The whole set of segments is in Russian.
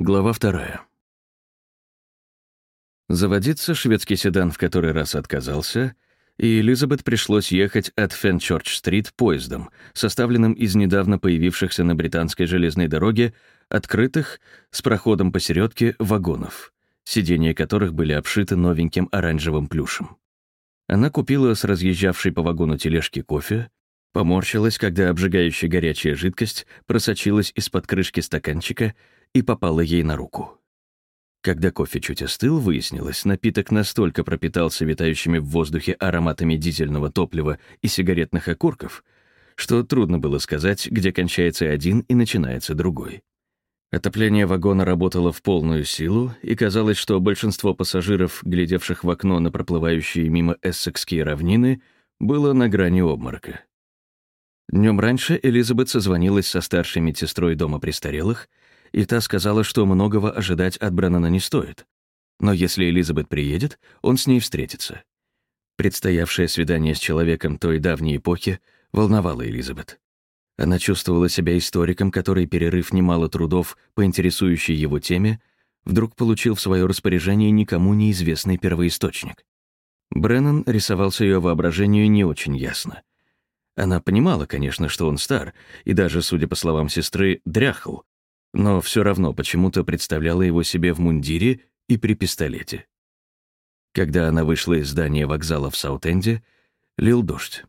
Глава вторая. Заводиться шведский седан в который раз отказался, и Элизабет пришлось ехать от Фенчорч-стрит поездом, составленным из недавно появившихся на британской железной дороге открытых с проходом посередке вагонов, сиденья которых были обшиты новеньким оранжевым плюшем. Она купила с разъезжавшей по вагону тележки кофе, поморщилась, когда обжигающая горячая жидкость просочилась из-под крышки стаканчика и попала ей на руку. Когда кофе чуть остыл, выяснилось, напиток настолько пропитался витающими в воздухе ароматами дизельного топлива и сигаретных окурков, что трудно было сказать, где кончается один и начинается другой. Отопление вагона работало в полную силу, и казалось, что большинство пассажиров, глядевших в окно на проплывающие мимо эссекские равнины, было на грани обморока. Днем раньше Элизабет созвонилась со старшей медсестрой дома престарелых, и та сказала, что многого ожидать от Бреннана не стоит. Но если Элизабет приедет, он с ней встретится. Предстоявшее свидание с человеком той давней эпохи волновало Элизабет. Она чувствовала себя историком, который, перерыв немало трудов по интересующей его теме, вдруг получил в свое распоряжение никому неизвестный первоисточник. Бреннан рисовался ее воображению не очень ясно. Она понимала, конечно, что он стар, и даже, судя по словам сестры, дряхл, но все равно почему-то представляла его себе в мундире и при пистолете. Когда она вышла из здания вокзала в Саутенде, лил дождь.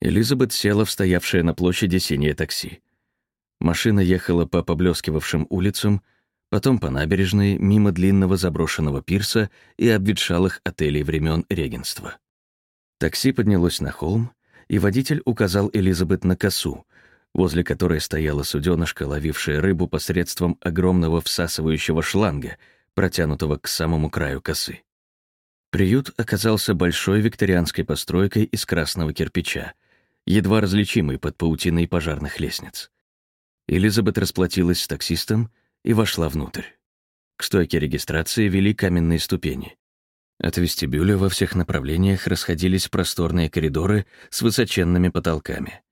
Элизабет села в стоявшее на площади синее такси. Машина ехала по поблескивавшим улицам, потом по набережной, мимо длинного заброшенного пирса и обветшалых отелей времен регенства. Такси поднялось на холм, и водитель указал Элизабет на косу, возле которой стояла суденышко, ловившая рыбу посредством огромного всасывающего шланга, протянутого к самому краю косы. Приют оказался большой викторианской постройкой из красного кирпича, едва различимой под паутиной пожарных лестниц. Элизабет расплатилась с таксистом и вошла внутрь. К стойке регистрации вели каменные ступени. От вестибюля во всех направлениях расходились просторные коридоры с высоченными потолками.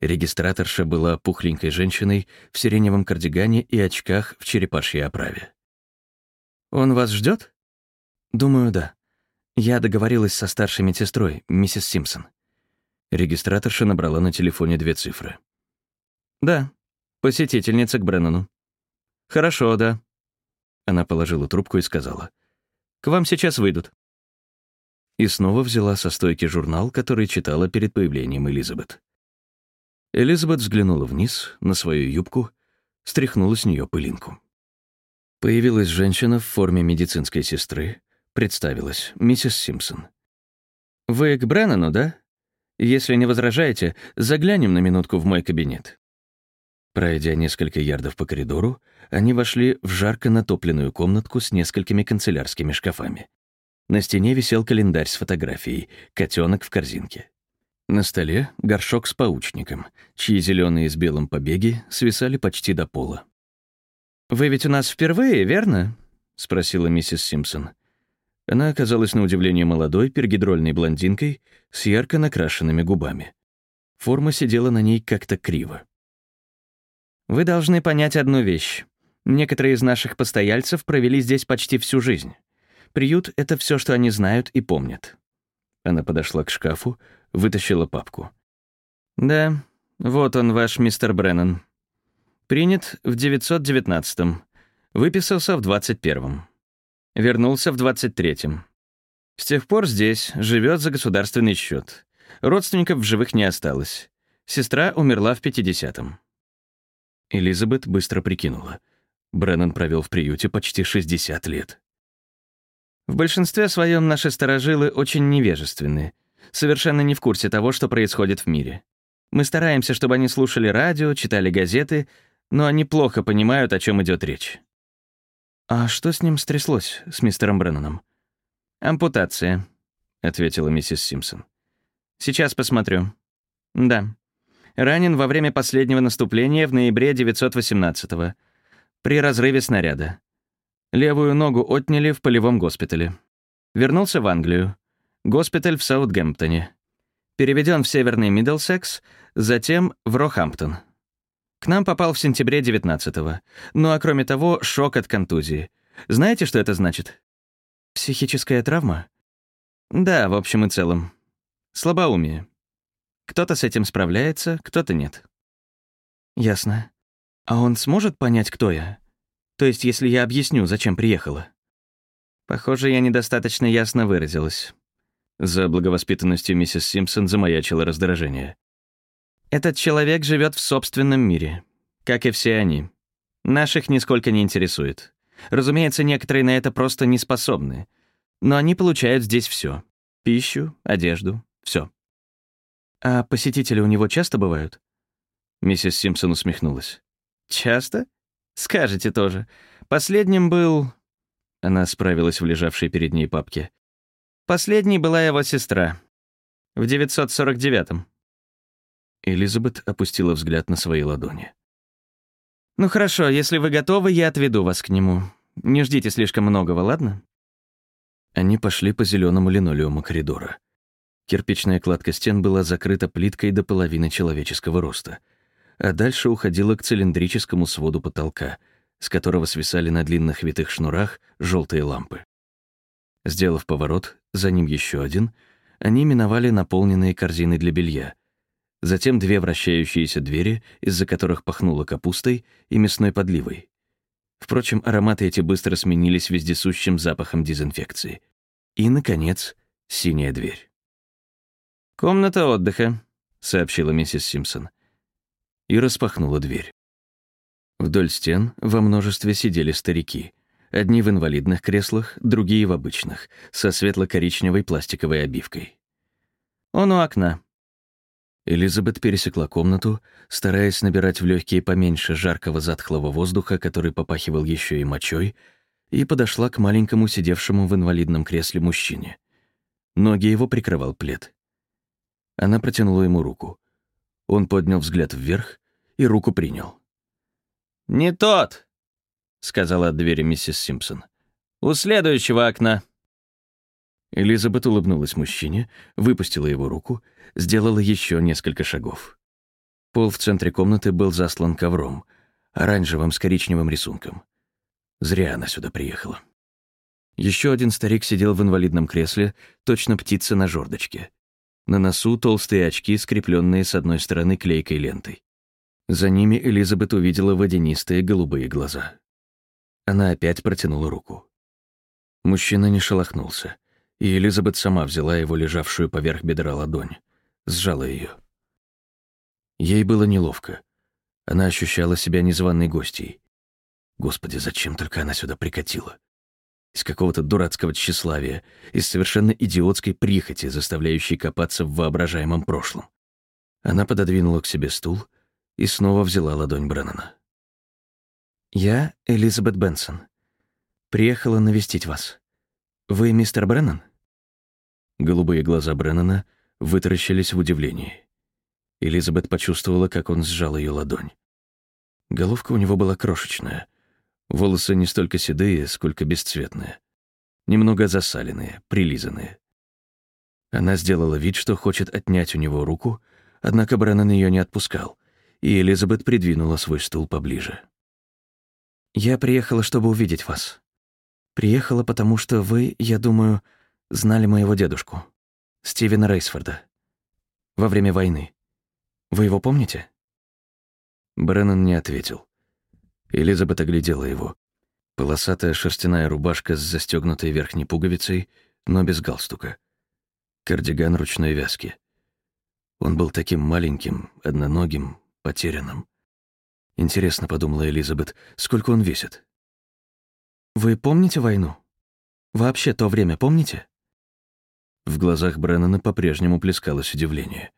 Регистраторша была пухленькой женщиной в сиреневом кардигане и очках в черепашьей оправе. «Он вас ждет? «Думаю, да. Я договорилась со старшей медсестрой, миссис Симпсон». Регистраторша набрала на телефоне две цифры. «Да, посетительница к Бреннану». «Хорошо, да». Она положила трубку и сказала — к вам сейчас выйдут». И снова взяла со стойки журнал, который читала перед появлением Элизабет. Элизабет взглянула вниз, на свою юбку, стряхнула с нее пылинку. Появилась женщина в форме медицинской сестры, представилась, миссис Симпсон. «Вы к Бреннану, да? Если не возражаете, заглянем на минутку в мой кабинет». Пройдя несколько ярдов по коридору, они вошли в жарко натопленную комнатку с несколькими канцелярскими шкафами. На стене висел календарь с фотографией «Котенок в корзинке». На столе — горшок с паучником, чьи зеленые с белым побеги свисали почти до пола. «Вы ведь у нас впервые, верно?» — спросила миссис Симпсон. Она оказалась на удивление молодой, пергидрольной блондинкой с ярко накрашенными губами. Форма сидела на ней как-то криво. Вы должны понять одну вещь. Некоторые из наших постояльцев провели здесь почти всю жизнь. Приют — это все, что они знают и помнят. Она подошла к шкафу, вытащила папку. «Да, вот он, ваш мистер Бреннан. Принят в 919-м. Выписался в 21-м. Вернулся в 23-м. С тех пор здесь, живет за государственный счет. Родственников в живых не осталось. Сестра умерла в 50-м. Элизабет быстро прикинула. Бреннан провел в приюте почти 60 лет. В большинстве своем наши старожилы очень невежественны, совершенно не в курсе того, что происходит в мире. Мы стараемся, чтобы они слушали радио, читали газеты, но они плохо понимают, о чем идет речь. «А что с ним стряслось, с мистером Бреннаном?» «Ампутация», — ответила миссис Симпсон. «Сейчас посмотрю». «Да, ранен во время последнего наступления в ноябре 918-го, при разрыве снаряда. Левую ногу отняли в полевом госпитале. Вернулся в Англию. Госпиталь в Саутгемптоне. Переведен в Северный Миддлсекс, затем в Рохамптон. К нам попал в сентябре 19-го. Ну а кроме того, шок от контузии. Знаете, что это значит? Психическая травма? Да, в общем и целом. Слабоумие. Кто-то с этим справляется, кто-то нет. Ясно. А он сможет понять, кто я? То есть, если я объясню, зачем приехала? Похоже, я недостаточно ясно выразилась. За благовоспитанностью миссис Симпсон замаячило раздражение. Этот человек живет в собственном мире, как и все они. Наших нисколько не интересует. Разумеется, некоторые на это просто не способны. Но они получают здесь все: Пищу, одежду, все. «А посетители у него часто бывают?» Миссис Симпсон усмехнулась. «Часто? Скажете тоже. Последним был...» Она справилась в лежавшей перед ней папке. «Последней была его сестра. В 949-м». Элизабет опустила взгляд на свои ладони. «Ну хорошо, если вы готовы, я отведу вас к нему. Не ждите слишком многого, ладно?» Они пошли по зеленому линолеуму коридора. Кирпичная кладка стен была закрыта плиткой до половины человеческого роста, а дальше уходила к цилиндрическому своду потолка, с которого свисали на длинных витых шнурах желтые лампы. Сделав поворот, за ним еще один, они миновали наполненные корзины для белья — затем две вращающиеся двери, из-за которых пахнуло капустой и мясной подливой. Впрочем, ароматы эти быстро сменились вездесущим запахом дезинфекции. И, наконец, синяя дверь. «Комната отдыха», — сообщила миссис Симпсон. И распахнула дверь. Вдоль стен во множестве сидели старики. Одни в инвалидных креслах, другие в обычных, со светло-коричневой пластиковой обивкой. «Он у окна», Элизабет пересекла комнату, стараясь набирать в легкие поменьше жаркого затхлого воздуха, который попахивал еще и мочой, и подошла к маленькому сидевшему в инвалидном кресле мужчине. Ноги его прикрывал плед. Она протянула ему руку. Он поднял взгляд вверх и руку принял. «Не тот!» — сказала от двери миссис Симпсон. «У следующего окна». Элизабет улыбнулась мужчине, выпустила его руку, сделала еще несколько шагов. Пол в центре комнаты был заслан ковром, оранжевым с коричневым рисунком. Зря она сюда приехала. Еще один старик сидел в инвалидном кресле, точно птица на жердочке. На носу толстые очки, скрепленные с одной стороны клейкой лентой. За ними Элизабет увидела водянистые голубые глаза. Она опять протянула руку. Мужчина не шелохнулся и Элизабет сама взяла его лежавшую поверх бедра ладонь, сжала ее. Ей было неловко. Она ощущала себя незваной гостьей. Господи, зачем только она сюда прикатила? Из какого-то дурацкого тщеславия, из совершенно идиотской прихоти, заставляющей копаться в воображаемом прошлом. Она пододвинула к себе стул и снова взяла ладонь Бреннана. «Я Элизабет Бенсон. Приехала навестить вас. Вы мистер Бреннан?» Голубые глаза Бреннана вытаращились в удивлении. Элизабет почувствовала, как он сжал ее ладонь. Головка у него была крошечная. Волосы не столько седые, сколько бесцветные. Немного засаленные, прилизанные. Она сделала вид, что хочет отнять у него руку, однако Бреннан ее не отпускал, и Элизабет придвинула свой стул поближе. «Я приехала, чтобы увидеть вас. Приехала, потому что вы, я думаю, знали моего дедушку, Стивена Рейсфорда, во время войны. Вы его помните?» Бреннан не ответил. Элизабет оглядела его. Полосатая шерстяная рубашка с застегнутой верхней пуговицей, но без галстука. Кардиган ручной вязки. Он был таким маленьким, одноногим, потерянным. Интересно, подумала Элизабет, сколько он весит? «Вы помните войну? Вообще то время помните?» В глазах Бреннана по-прежнему плескалось удивление.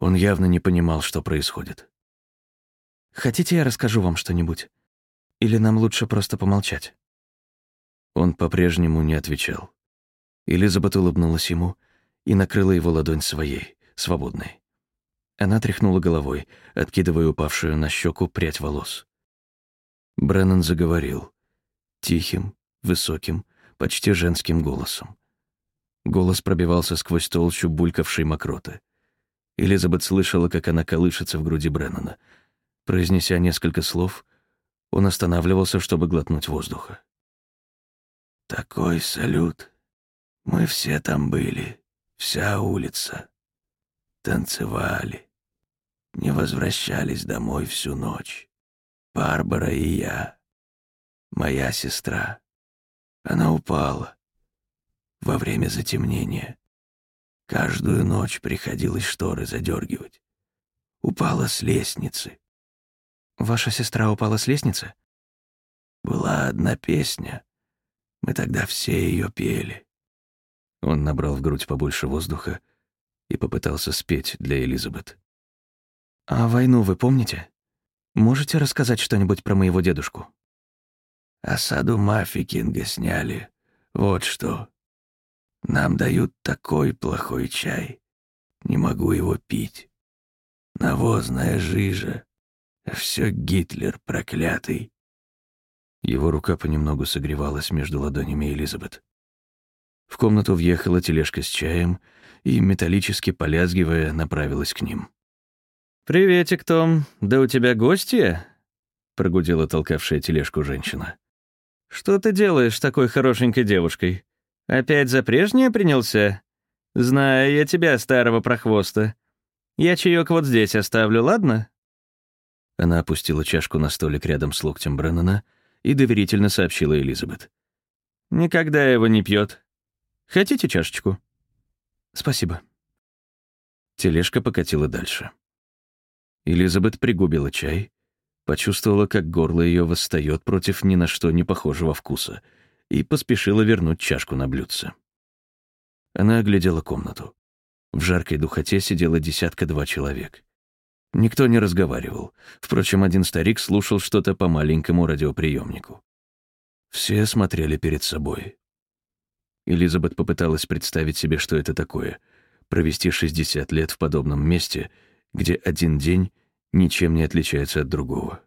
Он явно не понимал, что происходит. «Хотите, я расскажу вам что-нибудь? Или нам лучше просто помолчать?» Он по-прежнему не отвечал. Элизабет улыбнулась ему и накрыла его ладонь своей, свободной. Она тряхнула головой, откидывая упавшую на щеку прядь волос. Бреннан заговорил. Тихим, высоким, почти женским голосом. Голос пробивался сквозь толщу булькавшей мокроты. Элизабет слышала, как она колышется в груди Бреннана. Произнеся несколько слов, он останавливался, чтобы глотнуть воздуха. «Такой салют. Мы все там были, вся улица. Танцевали. Не возвращались домой всю ночь. Барбара и я. Моя сестра. Она упала. Во время затемнения. Каждую ночь приходилось шторы задергивать. Упала с лестницы. Ваша сестра упала с лестницы? Была одна песня. Мы тогда все ее пели. Он набрал в грудь побольше воздуха и попытался спеть для Элизабет. «А войну вы помните? Можете рассказать что-нибудь про моего дедушку?» «Осаду Мафи Кинга сняли. Вот что. Нам дают такой плохой чай. Не могу его пить. Навозная жижа. Все Гитлер проклятый». Его рука понемногу согревалась между ладонями Элизабет. В комнату въехала тележка с чаем и, металлически полязгивая, направилась к ним. «Приветик, Том. Да у тебя гостья?» — прогудела толкавшая тележку женщина. «Что ты делаешь с такой хорошенькой девушкой? Опять за прежнее принялся? Знаю я тебя, старого прохвоста. Я чаек вот здесь оставлю, ладно?» Она опустила чашку на столик рядом с локтем Бреннана и доверительно сообщила Элизабет. «Никогда его не пьет. Хотите чашечку?» «Спасибо». Тележка покатила дальше. Элизабет пригубила чай, почувствовала, как горло ее восстает против ни на что не похожего вкуса, и поспешила вернуть чашку на блюдце. Она оглядела комнату. В жаркой духоте сидело десятка-два человек. Никто не разговаривал. Впрочем, один старик слушал что-то по маленькому радиоприемнику. Все смотрели перед собой. Элизабет попыталась представить себе, что это такое — провести 60 лет в подобном месте, где один день ничем не отличается от другого.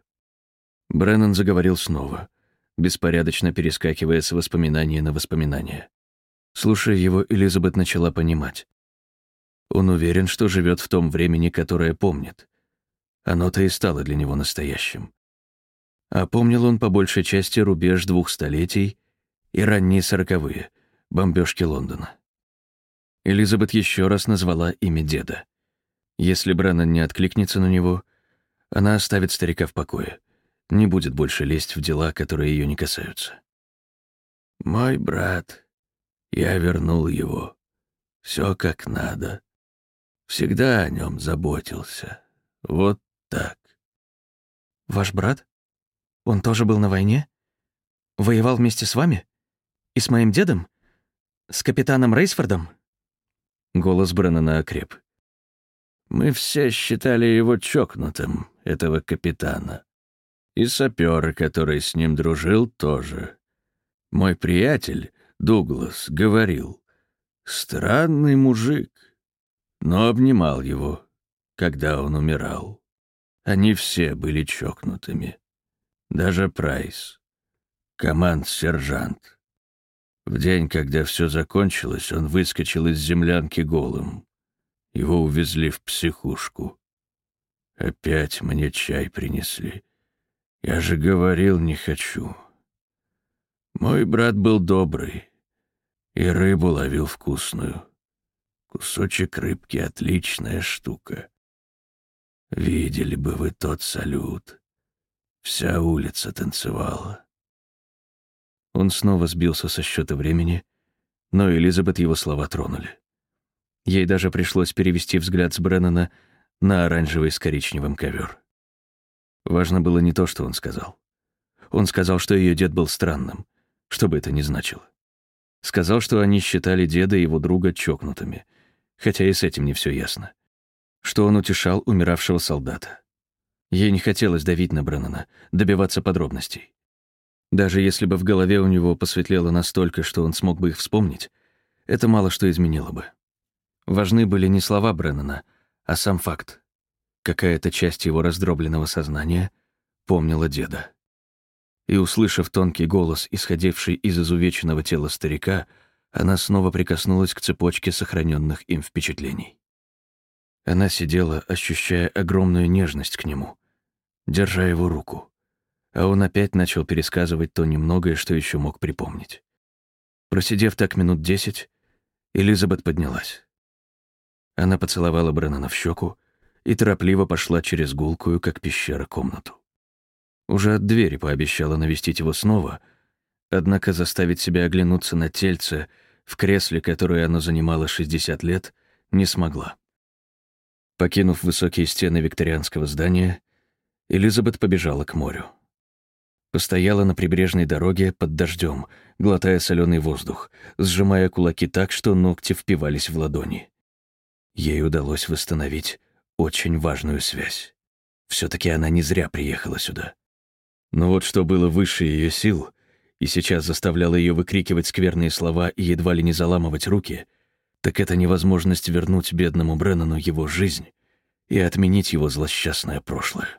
Бреннан заговорил снова, беспорядочно перескакивая с воспоминания на воспоминания. Слушая его, Элизабет начала понимать. Он уверен, что живет в том времени, которое помнит. Оно-то и стало для него настоящим. А помнил он по большей части рубеж двух столетий и ранние сороковые, бомбежки Лондона. Элизабет еще раз назвала имя деда. Если Бреннан не откликнется на него, она оставит старика в покое, не будет больше лезть в дела, которые ее не касаются. «Мой брат, я вернул его. Все как надо. Всегда о нем заботился. Вот так. Ваш брат? Он тоже был на войне? Воевал вместе с вами? И с моим дедом? С капитаном Рейсфордом? Голос Бреннана окреп. Мы все считали его чокнутым, этого капитана. И сапера, который с ним дружил, тоже. Мой приятель, Дуглас, говорил, странный мужик, но обнимал его, когда он умирал. Они все были чокнутыми. Даже Прайс. Команд-сержант. В день, когда все закончилось, он выскочил из землянки голым. Его увезли в психушку. Опять мне чай принесли. Я же говорил, не хочу. Мой брат был добрый и рыбу ловил вкусную. Кусочек рыбки — отличная штука. Видели бы вы тот салют. Вся улица танцевала. Он снова сбился со счета времени, но Элизабет его слова тронули. Ей даже пришлось перевести взгляд с Бреннана на оранжевый с коричневым ковер. Важно было не то, что он сказал. Он сказал, что ее дед был странным, что бы это ни значило. Сказал, что они считали деда и его друга чокнутыми, хотя и с этим не все ясно что он утешал умиравшего солдата. Ей не хотелось давить на Бреннана, добиваться подробностей. Даже если бы в голове у него посветлело настолько, что он смог бы их вспомнить, это мало что изменило бы. Важны были не слова Бреннана, а сам факт. Какая-то часть его раздробленного сознания помнила деда. И, услышав тонкий голос, исходивший из изувеченного тела старика, она снова прикоснулась к цепочке сохраненных им впечатлений. Она сидела, ощущая огромную нежность к нему, держа его руку. А он опять начал пересказывать то немногое, что еще мог припомнить. Просидев так минут десять, Элизабет поднялась. Она поцеловала Бреннана в щеку и торопливо пошла через гулкую, как пещера, комнату. Уже от двери пообещала навестить его снова, однако заставить себя оглянуться на тельце в кресле, которое оно занимало 60 лет, не смогла. Покинув высокие стены викторианского здания, Элизабет побежала к морю. Постояла на прибрежной дороге под дождем, глотая соленый воздух, сжимая кулаки так, что ногти впивались в ладони. Ей удалось восстановить очень важную связь. все таки она не зря приехала сюда. Но вот что было выше ее сил и сейчас заставляло ее выкрикивать скверные слова и едва ли не заламывать руки, так это невозможность вернуть бедному Бреннану его жизнь и отменить его злосчастное прошлое.